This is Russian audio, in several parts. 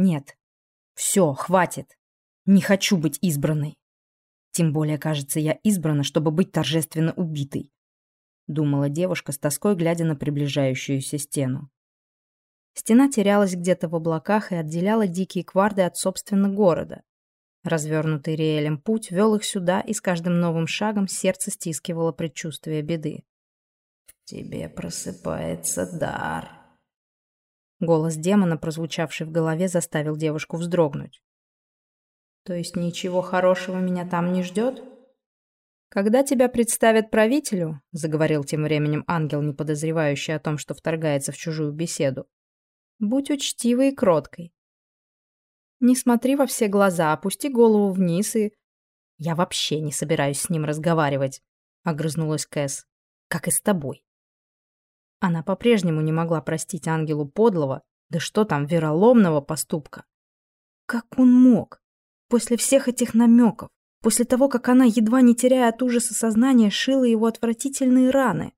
Нет. Все, хватит. Не хочу быть избранной. Тем более, кажется, я избрана, чтобы быть торжественно убитой. Думала девушка с тоской, глядя на приближающуюся стену. Стена терялась где-то в облаках и отделяла дикие кварды от собственно города. Развернутый Риэлем путь вел их сюда, и с каждым новым шагом сердце стискивало предчувствие беды. «В тебе просыпается дар». Голос демона, прозвучавший в голове, заставил девушку вздрогнуть. «То есть ничего хорошего меня там не ждет?» «Когда тебя представят правителю», — заговорил тем временем ангел, не подозревающий о том, что вторгается в чужую беседу, — «будь учтивой и кроткой. Не смотри во все глаза, опусти голову вниз и... Я вообще не собираюсь с ним разговаривать, огрызнулась Кэс. Как и с тобой. Она по-прежнему не могла простить ангелу подлого, да что там, вероломного поступка. Как он мог? После всех этих намеков, после того, как она, едва не теряя от ужаса сознания, шила его отвратительные раны.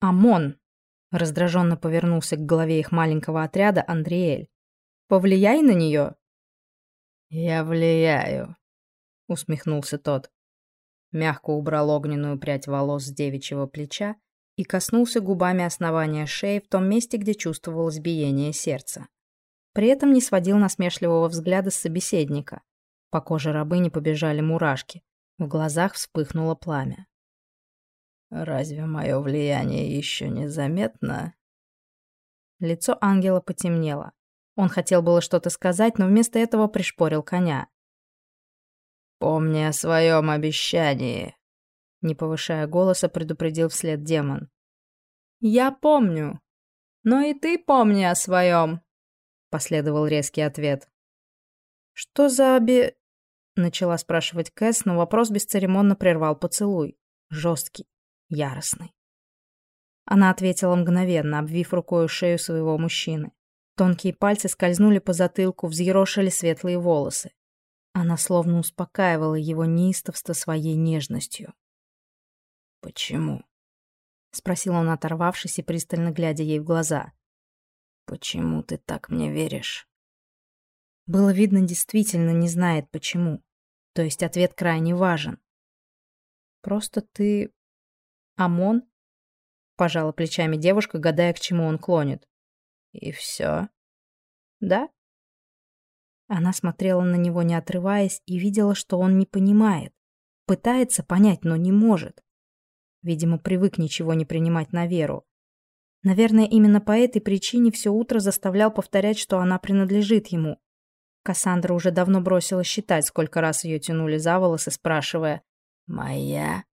«Амон!» — раздраженно повернулся к главе их маленького отряда Андриэль. «Повлияй на нее, «Я влияю», — усмехнулся тот. Мягко убрал огненную прядь волос с девичьего плеча и коснулся губами основания шеи в том месте, где чувствовалось биение сердца. При этом не сводил насмешливого взгляда с собеседника. По коже рабыни побежали мурашки. В глазах вспыхнуло пламя. «Разве мое влияние еще не заметно?» Лицо ангела потемнело. Он хотел было что-то сказать, но вместо этого пришпорил коня. «Помни о своем обещании», — не повышая голоса, предупредил вслед демон. «Я помню. Но и ты помни о своем», — последовал резкий ответ. «Что за обе...» — начала спрашивать Кэс, но вопрос бесцеремонно прервал поцелуй. Жесткий, яростный. Она ответила мгновенно, обвив рукой шею своего мужчины. Тонкие пальцы скользнули по затылку, взъерошили светлые волосы. Она словно успокаивала его неистовство своей нежностью. «Почему?» — спросил он, оторвавшись и пристально глядя ей в глаза. «Почему ты так мне веришь?» Было видно, действительно не знает, почему. То есть ответ крайне важен. «Просто ты... Амон?» — пожала плечами девушка, гадая, к чему он клонит. И все? Да? Она смотрела на него, не отрываясь, и видела, что он не понимает. Пытается понять, но не может. Видимо, привык ничего не принимать на веру. Наверное, именно по этой причине все утро заставлял повторять, что она принадлежит ему. Кассандра уже давно бросила считать, сколько раз ее тянули за волосы, спрашивая «Моя?»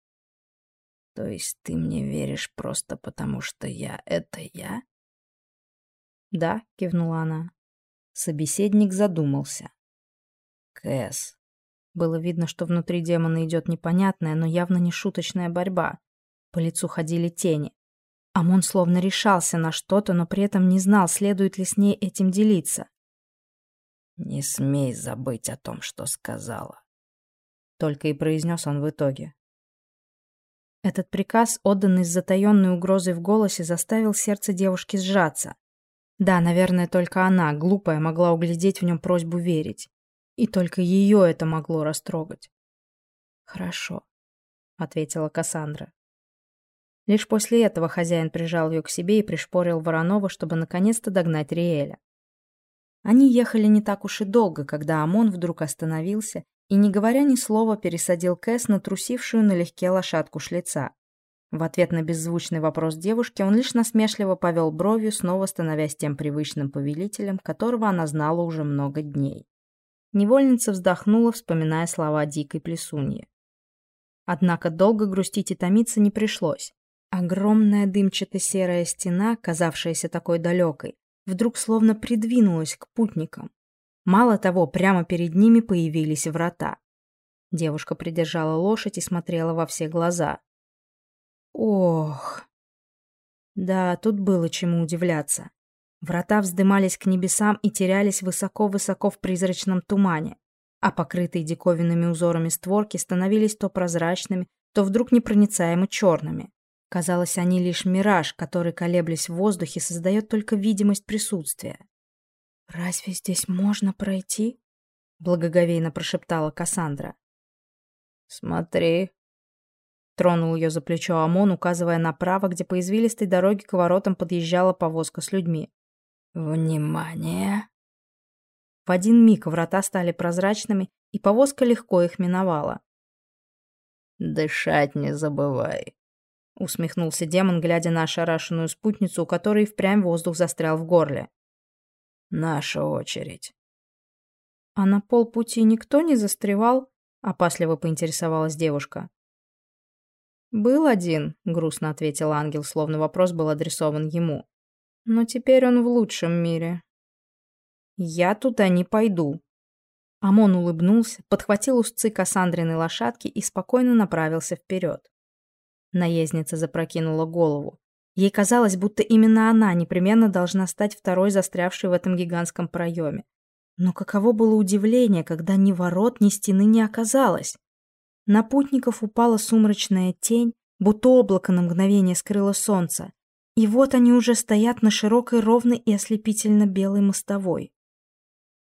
«То есть ты мне веришь просто потому, что я — это я?» «Да», — кивнула она. Собеседник задумался. «Кэс». Было видно, что внутри демона идет непонятная, но явно не шуточная борьба. По лицу ходили тени. Амон словно решался на что-то, но при этом не знал, следует ли с ней этим делиться. «Не смей забыть о том, что сказала», — только и произнес он в итоге. Этот приказ, отданный с затаенной угрозой в голосе, заставил сердце девушки сжаться. Да, наверное, только она, глупая, могла углядеть в нем просьбу верить. И только ее это могло растрогать. «Хорошо», — ответила Кассандра. Лишь после этого хозяин прижал ее к себе и пришпорил Воронова, чтобы наконец-то догнать Риэля. Они ехали не так уж и долго, когда Амон вдруг остановился и, не говоря ни слова, пересадил Кэс на трусившую налегке лошадку шлица. В ответ на беззвучный вопрос девушки он лишь насмешливо повел бровью, снова становясь тем привычным повелителем, которого она знала уже много дней. Невольница вздохнула, вспоминая слова дикой плесуньи. Однако долго грустить и томиться не пришлось. Огромная дымчато-серая стена, казавшаяся такой далекой, вдруг словно придвинулась к путникам. Мало того, прямо перед ними появились врата. Девушка придержала лошадь и смотрела во все глаза. Ох. Да, тут было чему удивляться. Врата вздымались к небесам и терялись высоко-высоко в призрачном тумане, а покрытые диковинными узорами створки становились то прозрачными, то вдруг непроницаемо черными. Казалось, они лишь мираж, который, колеблясь в воздухе, создает только видимость присутствия. «Разве здесь можно пройти?» — благоговейно прошептала Кассандра. «Смотри». Тронул ее за плечо Амон, указывая направо, где по извилистой дороге к воротам подъезжала повозка с людьми. «Внимание!» В один миг врата стали прозрачными, и повозка легко их миновала. «Дышать не забывай», — усмехнулся демон, глядя на ошарашенную спутницу, у которой впрямь воздух застрял в горле. «Наша очередь». «А на полпути никто не застревал?» — опасливо поинтересовалась девушка. «Был один», — грустно ответил ангел, словно вопрос был адресован ему. «Но теперь он в лучшем мире». «Я туда не пойду». Амон улыбнулся, подхватил узцы Кассандриной лошадки и спокойно направился вперед. Наездница запрокинула голову. Ей казалось, будто именно она непременно должна стать второй застрявшей в этом гигантском проеме. Но каково было удивление, когда ни ворот, ни стены не оказалось. На путников упала сумрачная тень, будто облако на мгновение скрыло солнце. И вот они уже стоят на широкой, ровной и ослепительно белой мостовой.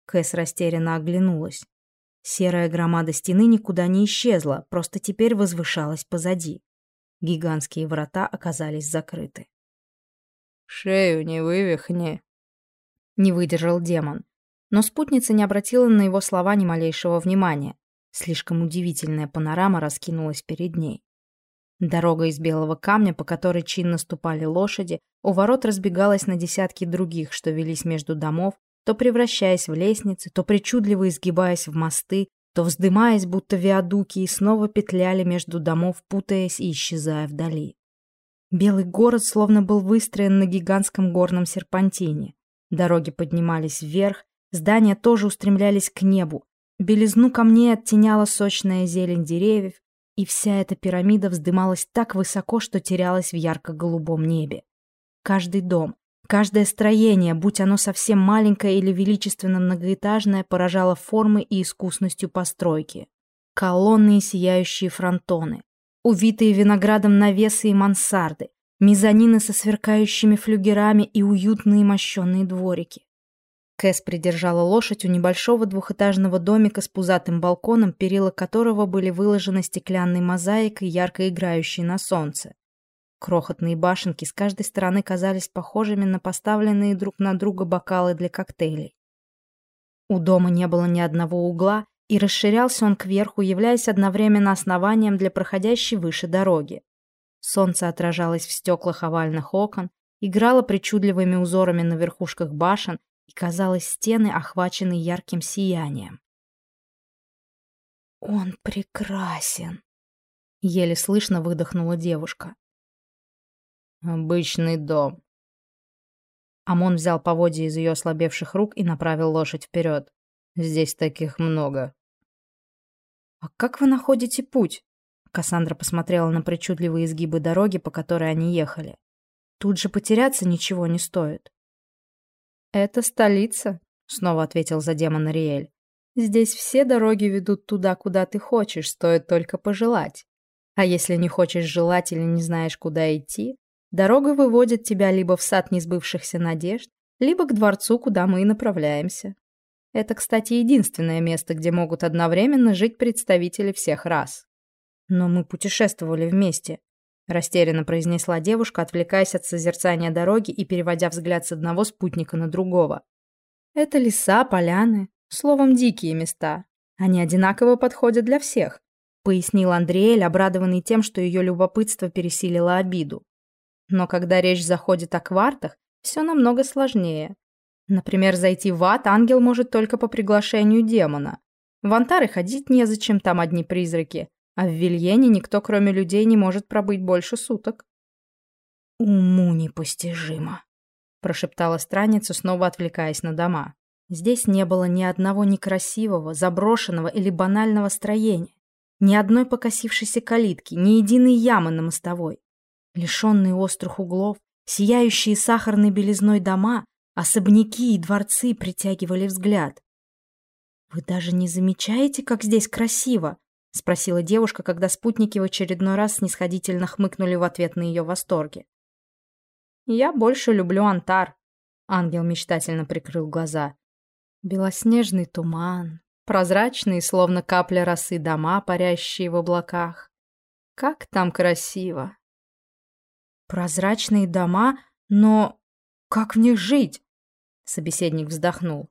Кэс растерянно оглянулась. Серая громада стены никуда не исчезла, просто теперь возвышалась позади. Гигантские врата оказались закрыты. «Шею не вывихни», — не выдержал демон. Но спутница не обратила на его слова ни малейшего внимания. Слишком удивительная панорама раскинулась перед ней. Дорога из белого камня, по которой чинно ступали лошади, у ворот разбегалась на десятки других, что велись между домов, то превращаясь в лестницы, то причудливо изгибаясь в мосты, то вздымаясь, будто виадуки, и снова петляли между домов, путаясь и исчезая вдали. Белый город словно был выстроен на гигантском горном серпантине. Дороги поднимались вверх, здания тоже устремлялись к небу. Белизну камней оттеняла сочная зелень деревьев, и вся эта пирамида вздымалась так высоко, что терялась в ярко-голубом небе. Каждый дом, Каждое строение, будь оно совсем маленькое или величественно многоэтажное, поражало формой и искусностью постройки. Колонны и сияющие фронтоны, увитые виноградом навесы и мансарды, мезонины со сверкающими флюгерами и уютные мощенные дворики. Кэс придержала лошадь у небольшого двухэтажного домика с пузатым балконом, перила которого были выложены стеклянной мозаикой, ярко играющей на солнце. Крохотные башенки с каждой стороны казались похожими на поставленные друг на друга бокалы для коктейлей. У дома не было ни одного угла, и расширялся он кверху, являясь одновременно основанием для проходящей выше дороги. Солнце отражалось в стеклах овальных окон, играло причудливыми узорами на верхушках башен, и, казалось, стены охвачены ярким сиянием. «Он прекрасен!» — еле слышно выдохнула девушка. Обычный дом. Амон взял поводья из ее ослабевших рук и направил лошадь вперед. Здесь таких много. А как вы находите путь? Кассандра посмотрела на причудливые изгибы дороги, по которой они ехали. Тут же потеряться ничего не стоит. Это столица, снова ответил за демона Риэль. Здесь все дороги ведут туда, куда ты хочешь, стоит только пожелать. А если не хочешь желать или не знаешь, куда идти, Дорога выводит тебя либо в сад несбывшихся надежд, либо к дворцу, куда мы и направляемся. Это, кстати, единственное место, где могут одновременно жить представители всех рас. Но мы путешествовали вместе, растерянно произнесла девушка, отвлекаясь от созерцания дороги и переводя взгляд с одного спутника на другого. Это леса, поляны, словом, дикие места. Они одинаково подходят для всех, пояснил Андреэль, обрадованный тем, что ее любопытство пересилило обиду. Но когда речь заходит о квартах, все намного сложнее. Например, зайти в ад ангел может только по приглашению демона. В Антары ходить незачем, там одни призраки. А в Вильене никто, кроме людей, не может пробыть больше суток. «Уму непостижимо», — прошептала странница, снова отвлекаясь на дома. Здесь не было ни одного некрасивого, заброшенного или банального строения, ни одной покосившейся калитки, ни единой ямы на мостовой. Лишенные острых углов, сияющие сахарной белизной дома, особняки и дворцы притягивали взгляд. «Вы даже не замечаете, как здесь красиво?» — спросила девушка, когда спутники в очередной раз снисходительно хмыкнули в ответ на ее восторги. «Я больше люблю Антар», — ангел мечтательно прикрыл глаза. Белоснежный туман, прозрачные, словно капля росы дома, парящие в облаках. Как там красиво! Прозрачные дома, но как в них жить? Собеседник вздохнул.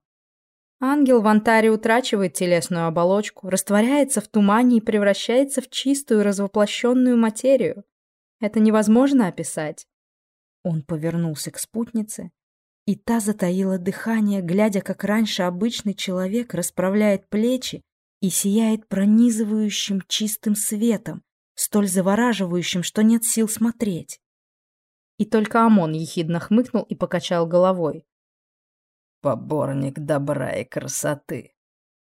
Ангел в антаре утрачивает телесную оболочку, растворяется в тумане и превращается в чистую развоплощенную материю. Это невозможно описать. Он повернулся к спутнице, и та затаила дыхание, глядя, как раньше обычный человек расправляет плечи и сияет пронизывающим чистым светом, столь завораживающим, что нет сил смотреть. И только Амон ехидно хмыкнул и покачал головой. «Поборник добра и красоты!»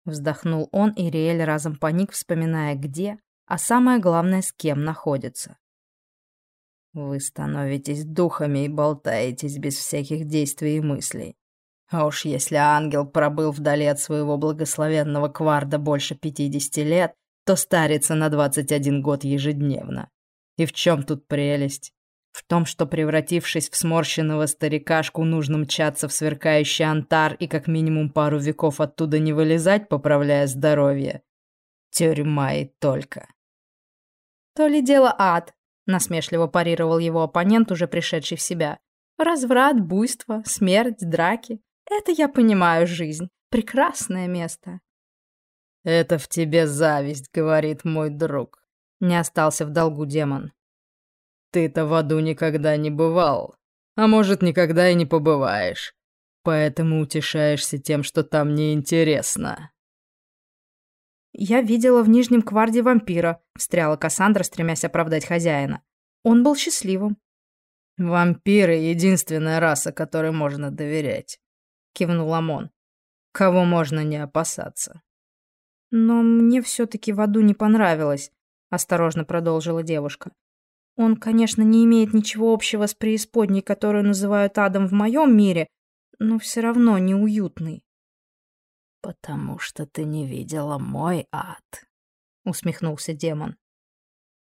Вздохнул он, и Риэль разом паник, вспоминая, где, а самое главное, с кем находится. Вы становитесь духами и болтаетесь без всяких действий и мыслей. А уж если ангел пробыл вдали от своего благословенного кварда больше пятидесяти лет, то старится на двадцать один год ежедневно. И в чем тут прелесть? В том, что, превратившись в сморщенного старикашку, нужно мчаться в сверкающий антар и как минимум пару веков оттуда не вылезать, поправляя здоровье. Тюрьма и только. То ли дело ад, насмешливо парировал его оппонент, уже пришедший в себя. Разврат, буйство, смерть, драки. Это я понимаю жизнь. Прекрасное место. Это в тебе зависть, говорит мой друг. Не остался в долгу демон. Ты-то в аду никогда не бывал. А может, никогда и не побываешь. Поэтому утешаешься тем, что там неинтересно. «Я видела в Нижнем Кварде вампира», — встряла Кассандра, стремясь оправдать хозяина. «Он был счастливым». «Вампиры — единственная раса, которой можно доверять», — кивнул Амон. «Кого можно не опасаться». «Но мне все-таки в аду не понравилось», — осторожно продолжила девушка. Он, конечно, не имеет ничего общего с преисподней, которую называют адом в моем мире, но все равно неуютный. «Потому что ты не видела мой ад», — усмехнулся демон.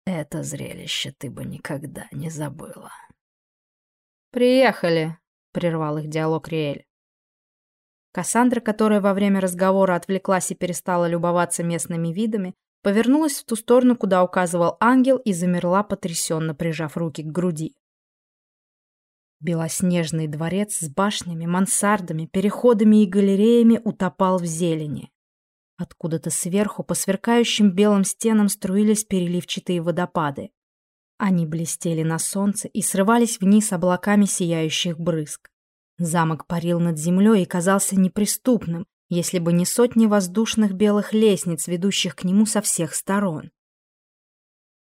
«Это зрелище ты бы никогда не забыла». «Приехали», — прервал их диалог Риэль. Кассандра, которая во время разговора отвлеклась и перестала любоваться местными видами, повернулась в ту сторону, куда указывал ангел, и замерла, потрясенно прижав руки к груди. Белоснежный дворец с башнями, мансардами, переходами и галереями утопал в зелени. Откуда-то сверху по сверкающим белым стенам струились переливчатые водопады. Они блестели на солнце и срывались вниз облаками сияющих брызг. Замок парил над землей и казался неприступным, если бы не сотни воздушных белых лестниц, ведущих к нему со всех сторон.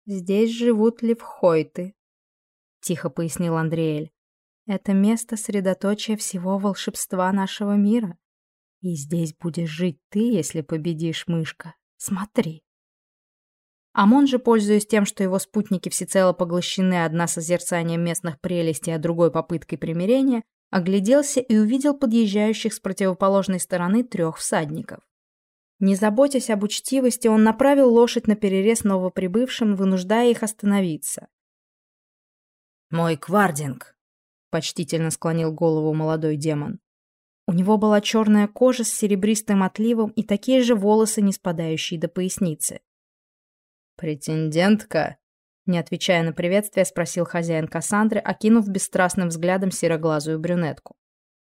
«Здесь живут левхойты», — тихо пояснил Андреэль. «Это место средоточия всего волшебства нашего мира. И здесь будешь жить ты, если победишь, мышка. Смотри». Амон же, пользуясь тем, что его спутники всецело поглощены одна созерцанием местных прелестей, а другой попыткой примирения, Огляделся и увидел подъезжающих с противоположной стороны трех всадников. Не заботясь об учтивости, он направил лошадь на перерез новоприбывшим, вынуждая их остановиться. «Мой квардинг!» — почтительно склонил голову молодой демон. У него была черная кожа с серебристым отливом и такие же волосы, не спадающие до поясницы. «Претендентка?» Не отвечая на приветствие, спросил хозяин Кассандры, окинув бесстрастным взглядом сероглазую брюнетку.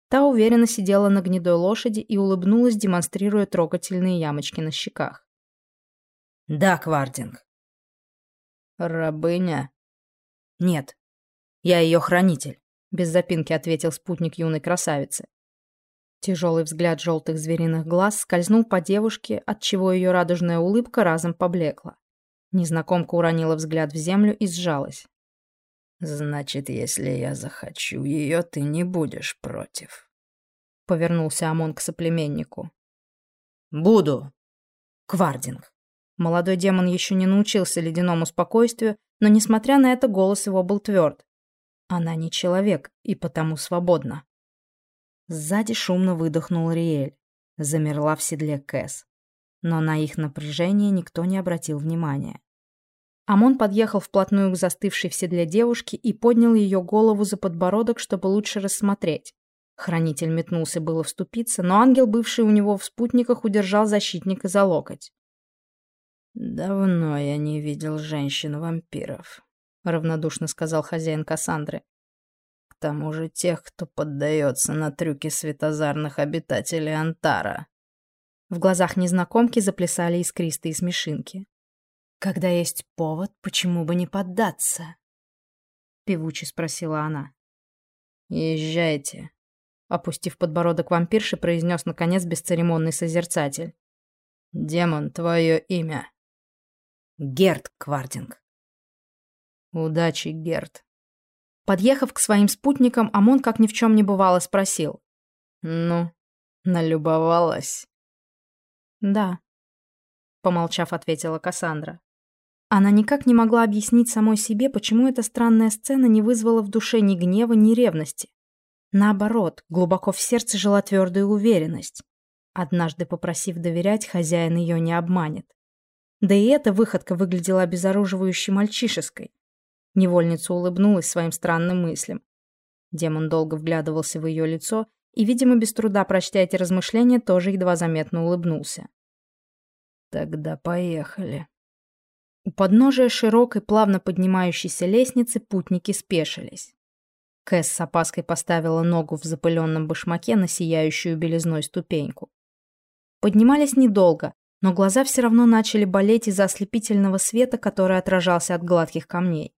Та уверенно сидела на гнедой лошади и улыбнулась, демонстрируя трогательные ямочки на щеках. «Да, Квардинг». «Рабыня?» «Нет, я ее хранитель», — без запинки ответил спутник юной красавицы. Тяжелый взгляд желтых звериных глаз скользнул по девушке, отчего ее радужная улыбка разом поблекла. Незнакомка уронила взгляд в землю и сжалась. «Значит, если я захочу ее, ты не будешь против», — повернулся Амон к соплеменнику. «Буду. Квардинг». Молодой демон еще не научился ледяному спокойствию, но, несмотря на это, голос его был тверд. Она не человек и потому свободна. Сзади шумно выдохнул Риэль. Замерла в седле Кэс но на их напряжение никто не обратил внимания. Амон подъехал вплотную к застывшей в седле девушке и поднял ее голову за подбородок, чтобы лучше рассмотреть. Хранитель метнулся было вступиться, но ангел, бывший у него в спутниках, удержал защитника за локоть. «Давно я не видел женщин-вампиров», — равнодушно сказал хозяин Кассандры. «К тому же тех, кто поддается на трюки светозарных обитателей Антара». В глазах незнакомки заплясали искристые смешинки. «Когда есть повод, почему бы не поддаться?» — певуче спросила она. «Езжайте», Опустив подбородок вампирши, произнес наконец бесцеремонный созерцатель. «Демон, твое имя?» «Герд Квардинг». «Удачи, Герд». Подъехав к своим спутникам, Амон, как ни в чем не бывало, спросил. «Ну, налюбовалась?» «Да», — помолчав, ответила Кассандра. Она никак не могла объяснить самой себе, почему эта странная сцена не вызвала в душе ни гнева, ни ревности. Наоборот, глубоко в сердце жила твердая уверенность. Однажды попросив доверять, хозяин ее не обманет. Да и эта выходка выглядела обезоруживающе мальчишеской. Невольница улыбнулась своим странным мыслям. Демон долго вглядывался в ее лицо и, видимо, без труда прочтя эти размышления, тоже едва заметно улыбнулся. «Тогда поехали». У подножия широкой, плавно поднимающейся лестницы путники спешились. Кэс с опаской поставила ногу в запыленном башмаке на сияющую белизной ступеньку. Поднимались недолго, но глаза все равно начали болеть из-за ослепительного света, который отражался от гладких камней.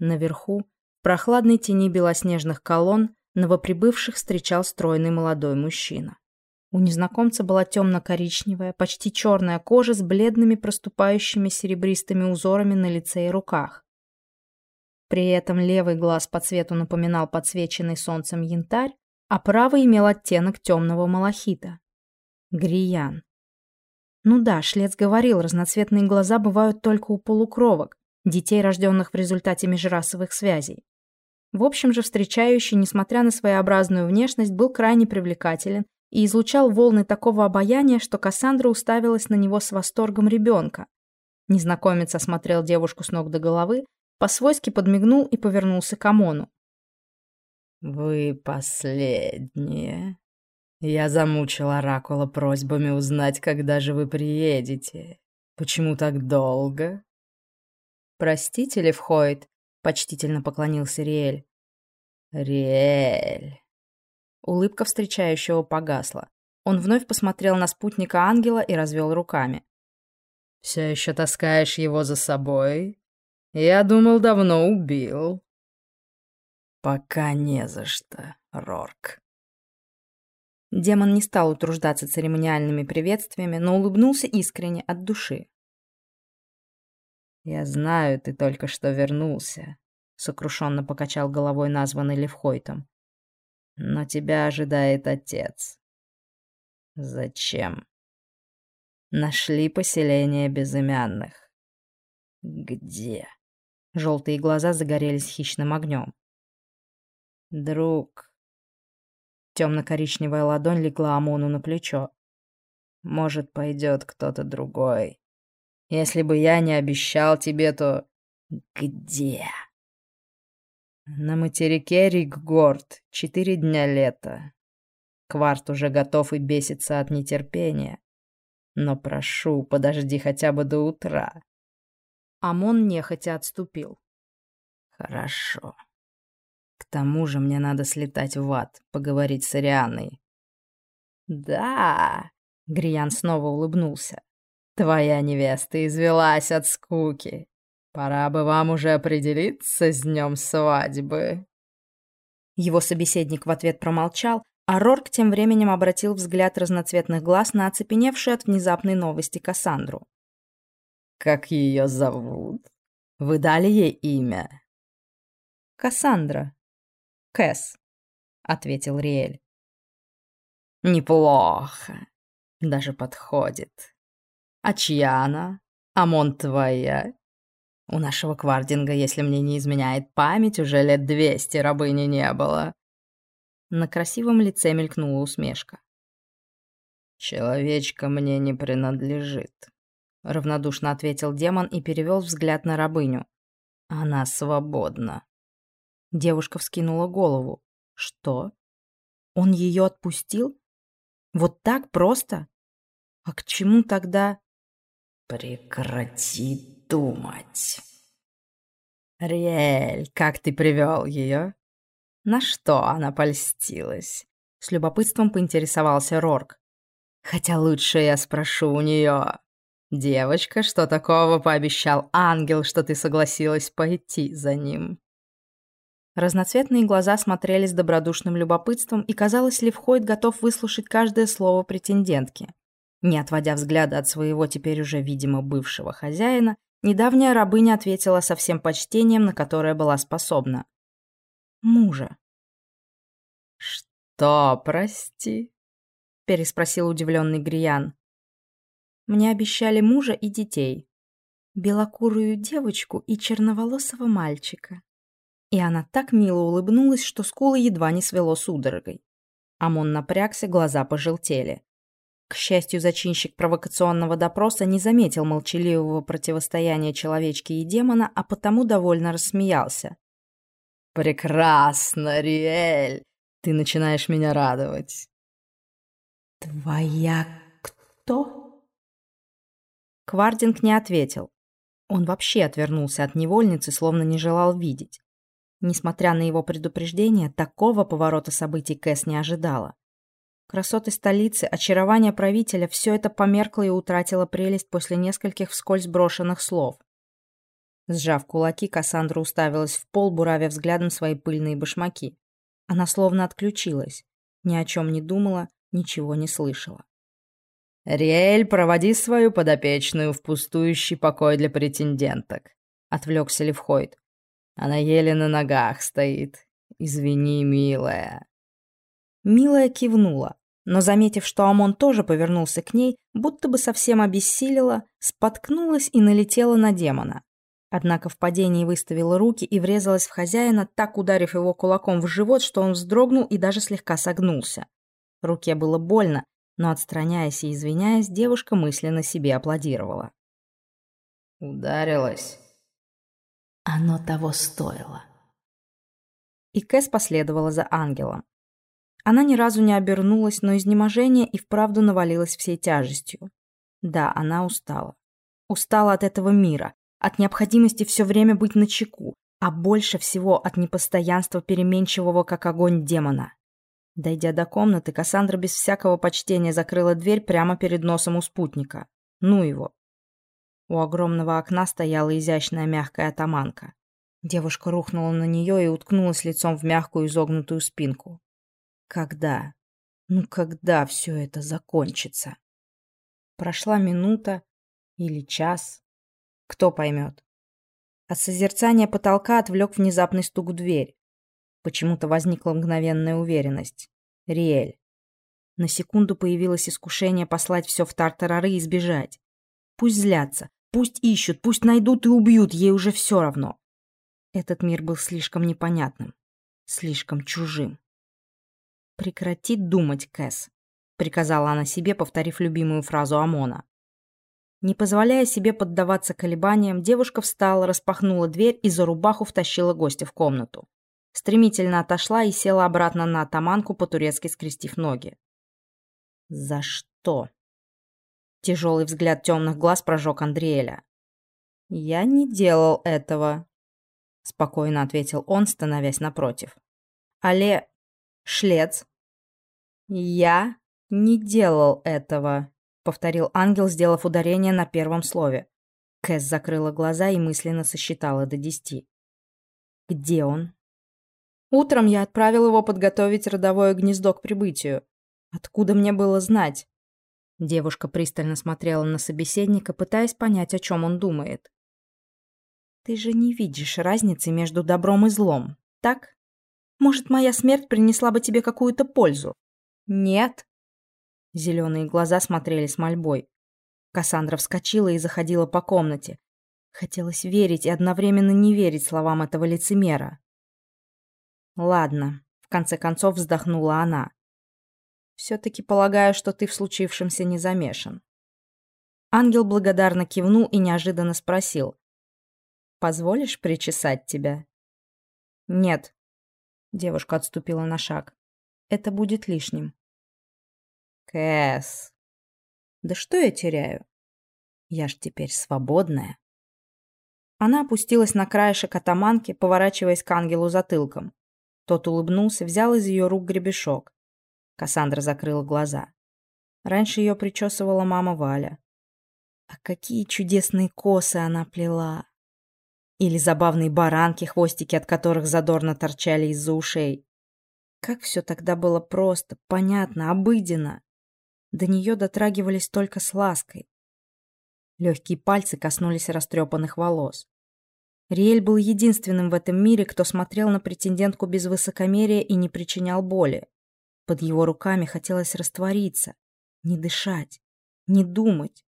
Наверху, в прохладной тени белоснежных колонн, новоприбывших встречал стройный молодой мужчина. У незнакомца была темно-коричневая, почти черная кожа с бледными проступающими серебристыми узорами на лице и руках. При этом левый глаз по цвету напоминал подсвеченный солнцем янтарь, а правый имел оттенок темного малахита. Гриян. Ну да, Шлец говорил, разноцветные глаза бывают только у полукровок, детей, рожденных в результате межрасовых связей. В общем же, встречающий, несмотря на своеобразную внешность, был крайне привлекателен и излучал волны такого обаяния, что Кассандра уставилась на него с восторгом ребенка. Незнакомец осмотрел девушку с ног до головы, по-свойски подмигнул и повернулся к Амону. «Вы последние. Я замучил Оракула просьбами узнать, когда же вы приедете. Почему так долго?» «Простите, Левхойд», — почтительно поклонился Риэль. «Риэль». Улыбка встречающего погасла. Он вновь посмотрел на спутника ангела и развел руками. «Все еще таскаешь его за собой? Я думал, давно убил. Пока не за что, Рорк. Демон не стал утруждаться церемониальными приветствиями, но улыбнулся искренне от души. «Я знаю, ты только что вернулся», — сокрушенно покачал головой названный Левхойтом. «Но тебя ожидает отец». «Зачем?» «Нашли поселение безымянных». «Где?» Желтые глаза загорелись хищным огнем. «Друг...» Темно-коричневая ладонь легла Амону на плечо. «Может, пойдет кто-то другой. Если бы я не обещал тебе, то...» «Где?» «На материке Риггорд. Четыре дня лета. Кварт уже готов и бесится от нетерпения. Но прошу, подожди хотя бы до утра. Амон нехотя отступил. «Хорошо. К тому же мне надо слетать в ад, поговорить с Арианой». «Да!» — Гриян снова улыбнулся. «Твоя невеста извелась от скуки. Пора бы вам уже определиться с днем свадьбы». Его собеседник в ответ промолчал, а Рорк тем временем обратил взгляд разноцветных глаз на оцепеневшую от внезапной новости Кассандру. Как ее зовут? Вы дали ей имя? Кассандра. Кэс, ответил Риэль. Неплохо. Даже подходит. А чья она? Амон твоя? У нашего квардинга, если мне не изменяет память, уже лет двести рабыни не было. На красивом лице мелькнула усмешка. Человечка мне не принадлежит равнодушно ответил демон и перевел взгляд на рабыню. Она свободна. Девушка вскинула голову. Что? Он ее отпустил? Вот так просто? А к чему тогда... Прекрати думать. Риэль, как ты привел ее? На что она польстилась? С любопытством поинтересовался Рорк. Хотя лучше я спрошу у нее. Девочка, что такого пообещал ангел, что ты согласилась пойти за ним? Разноцветные глаза смотрели с добродушным любопытством, и, казалось, Левхойд готов выслушать каждое слово претендентки. Не отводя взгляда от своего теперь уже, видимо, бывшего хозяина, недавняя рабыня ответила со всем почтением, на которое была способна. «Мужа». «Что, прости?» — переспросил удивленный Гриян. «Мне обещали мужа и детей. Белокурую девочку и черноволосого мальчика». И она так мило улыбнулась, что скулы едва не свело судорогой. Амон напрягся, глаза пожелтели. К счастью, зачинщик провокационного допроса не заметил молчаливого противостояния человечки и демона, а потому довольно рассмеялся. «Прекрасно, Риэль! Ты начинаешь меня радовать!» «Твоя кто?» Квардинг не ответил. Он вообще отвернулся от невольницы, словно не желал видеть. Несмотря на его предупреждение, такого поворота событий Кэс не ожидала. Красоты столицы, очарование правителя – все это померкло и утратило прелесть после нескольких вскользь брошенных слов. Сжав кулаки, Кассандра уставилась в пол, буравя взглядом свои пыльные башмаки. Она словно отключилась. Ни о чем не думала, ничего не слышала. «Риэль, проводи свою подопечную в пустующий покой для претенденток», — отвлекся Левхойд. Она еле на ногах стоит. Извини, милая». Милая кивнула, но, заметив, что Амон тоже повернулся к ней, будто бы совсем обессилила, споткнулась и налетела на демона. Однако в падении выставила руки и врезалась в хозяина, так ударив его кулаком в живот, что он вздрогнул и даже слегка согнулся. Руке было больно, но, отстраняясь и извиняясь, девушка мысленно себе аплодировала. «Ударилась?» Оно того стоило. И Кэс последовала за ангелом. Она ни разу не обернулась, но изнеможение и вправду навалилось всей тяжестью. Да, она устала. Устала от этого мира, от необходимости все время быть начеку, а больше всего от непостоянства переменчивого, как огонь демона. Дойдя до комнаты, Кассандра без всякого почтения закрыла дверь прямо перед носом у спутника. Ну его, у огромного окна стояла изящная мягкая атаманка. Девушка рухнула на нее и уткнулась лицом в мягкую изогнутую спинку. Когда? Ну когда все это закончится? Прошла минута или час. Кто поймет? От созерцания потолка отвлек внезапный стук в дверь. Почему-то возникла мгновенная уверенность. Риэль. На секунду появилось искушение послать все в тартарары и сбежать. Пусть злятся, Пусть ищут, пусть найдут и убьют, ей уже все равно. Этот мир был слишком непонятным, слишком чужим. «Прекрати думать, Кэс», — приказала она себе, повторив любимую фразу Амона. Не позволяя себе поддаваться колебаниям, девушка встала, распахнула дверь и за рубаху втащила гостя в комнату. Стремительно отошла и села обратно на атаманку, по-турецки скрестив ноги. «За что?» Тяжелый взгляд темных глаз прожег Андриэля. «Я не делал этого», — спокойно ответил он, становясь напротив. «Але... Шлец...» «Я не делал этого», — повторил ангел, сделав ударение на первом слове. Кэс закрыла глаза и мысленно сосчитала до десяти. «Где он?» «Утром я отправил его подготовить родовое гнездо к прибытию. Откуда мне было знать?» Девушка пристально смотрела на собеседника, пытаясь понять, о чем он думает. «Ты же не видишь разницы между добром и злом, так? Может, моя смерть принесла бы тебе какую-то пользу?» «Нет». Зеленые глаза смотрели с мольбой. Кассандра вскочила и заходила по комнате. Хотелось верить и одновременно не верить словам этого лицемера. «Ладно», — в конце концов вздохнула она. Все-таки полагаю, что ты в случившемся не замешан. Ангел благодарно кивнул и неожиданно спросил. «Позволишь причесать тебя?» «Нет». Девушка отступила на шаг. это будет лишним. Кэс. Да что я теряю? Я ж теперь свободная. Она опустилась на краешек атаманки, поворачиваясь к ангелу затылком. Тот улыбнулся, взял из ее рук гребешок. Кассандра закрыла глаза. Раньше ее причесывала мама Валя. А какие чудесные косы она плела! Или забавные баранки, хвостики от которых задорно торчали из-за ушей. Как все тогда было просто, понятно, обыденно. До нее дотрагивались только с лаской. Легкие пальцы коснулись растрепанных волос. Риэль был единственным в этом мире, кто смотрел на претендентку без высокомерия и не причинял боли. Под его руками хотелось раствориться, не дышать, не думать.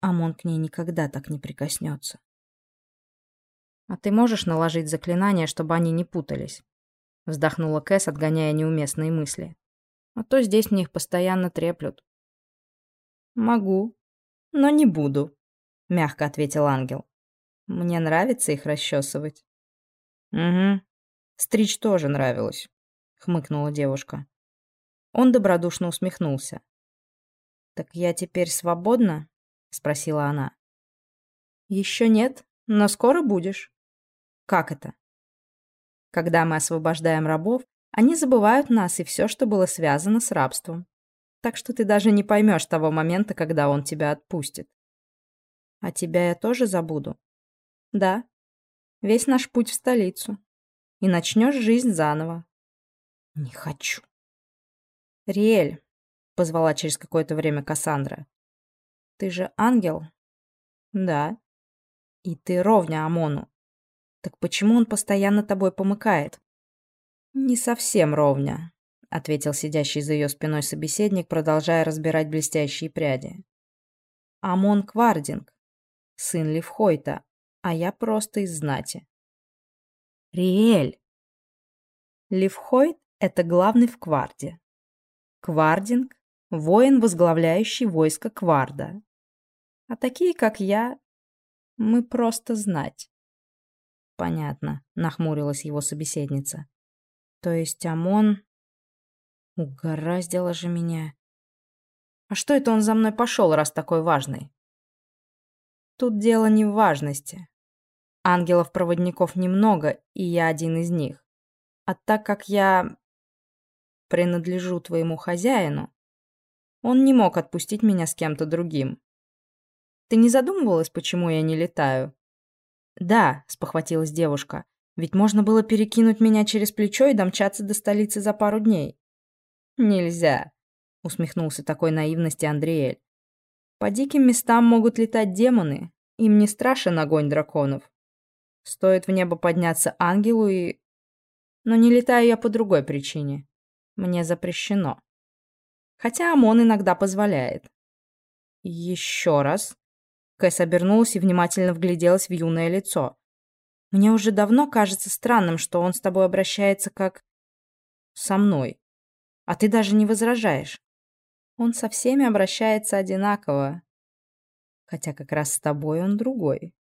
Амон к ней никогда так не прикоснется. «А ты можешь наложить заклинание, чтобы они не путались?» Вздохнула Кэс, отгоняя неуместные мысли. «А то здесь мне их постоянно треплют». «Могу, но не буду», — мягко ответил ангел. «Мне нравится их расчесывать». «Угу. Стричь тоже нравилось», — хмыкнула девушка. Он добродушно усмехнулся. «Так я теперь свободна?» — спросила она. «Еще нет, но скоро будешь». «Как это?» «Когда мы освобождаем рабов, они забывают нас и все, что было связано с рабством. Так что ты даже не поймешь того момента, когда он тебя отпустит». «А тебя я тоже забуду?» «Да. Весь наш путь в столицу. И начнешь жизнь заново». «Не хочу». «Риэль», — позвала через какое-то время Кассандра. «Ты же ангел?» «Да». «И ты ровня Амону. Так почему он постоянно тобой помыкает?» «Не совсем ровня», — ответил сидящий за ее спиной собеседник, продолжая разбирать блестящие пряди. «Амон Квардинг, сын Левхойта, а я просто из знати». «Риэль!» Левхойт — это главный в Кварде. Квардинг – воин, возглавляющий войско Кварда. А такие, как я, мы просто знать. Понятно, нахмурилась его собеседница. То есть Амон... Угораздило же меня. А что это он за мной пошел, раз такой важный? Тут дело не в важности. Ангелов-проводников немного, и я один из них. А так как я принадлежу твоему хозяину, он не мог отпустить меня с кем-то другим. Ты не задумывалась, почему я не летаю? Да, спохватилась девушка. Ведь можно было перекинуть меня через плечо и домчаться до столицы за пару дней. Нельзя, усмехнулся такой наивности Андреэль. По диким местам могут летать демоны, им не страшен огонь драконов. Стоит в небо подняться ангелу и... Но не летаю я по другой причине. Мне запрещено. Хотя ОМОН иногда позволяет. Еще раз. Кэс обернулась и внимательно вгляделась в юное лицо. Мне уже давно кажется странным, что он с тобой обращается как... со мной. А ты даже не возражаешь. Он со всеми обращается одинаково. Хотя как раз с тобой он другой.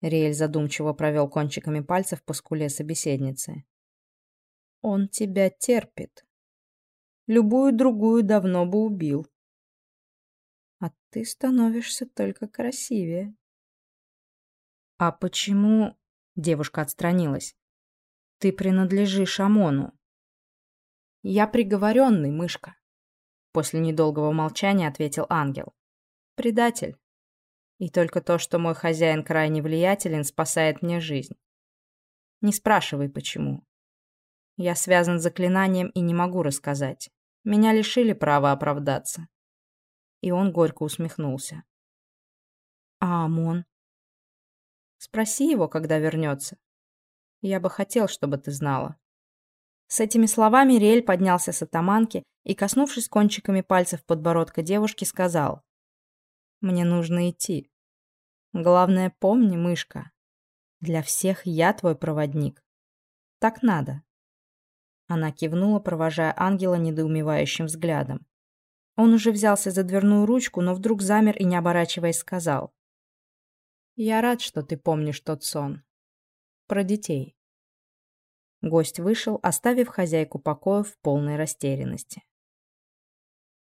Риэль задумчиво провел кончиками пальцев по скуле собеседницы. Он тебя терпит. Любую другую давно бы убил. Ты становишься только красивее. А почему... Девушка отстранилась. Ты принадлежишь Амону. Я приговоренный, мышка. После недолгого молчания ответил ангел. Предатель. И только то, что мой хозяин крайне влиятелен, спасает мне жизнь. Не спрашивай, почему. Я связан заклинанием и не могу рассказать. Меня лишили права оправдаться. И он горько усмехнулся. А Амон? Спроси его, когда вернется. Я бы хотел, чтобы ты знала. С этими словами Риэль поднялся с атаманки и, коснувшись кончиками пальцев подбородка девушки, сказал. «Мне нужно идти. Главное, помни, мышка, для всех я твой проводник. Так надо». Она кивнула, провожая ангела недоумевающим взглядом. Он уже взялся за дверную ручку, но вдруг замер и, не оборачиваясь, сказал. «Я рад, что ты помнишь тот сон. Про детей». Гость вышел, оставив хозяйку покоя в полной растерянности.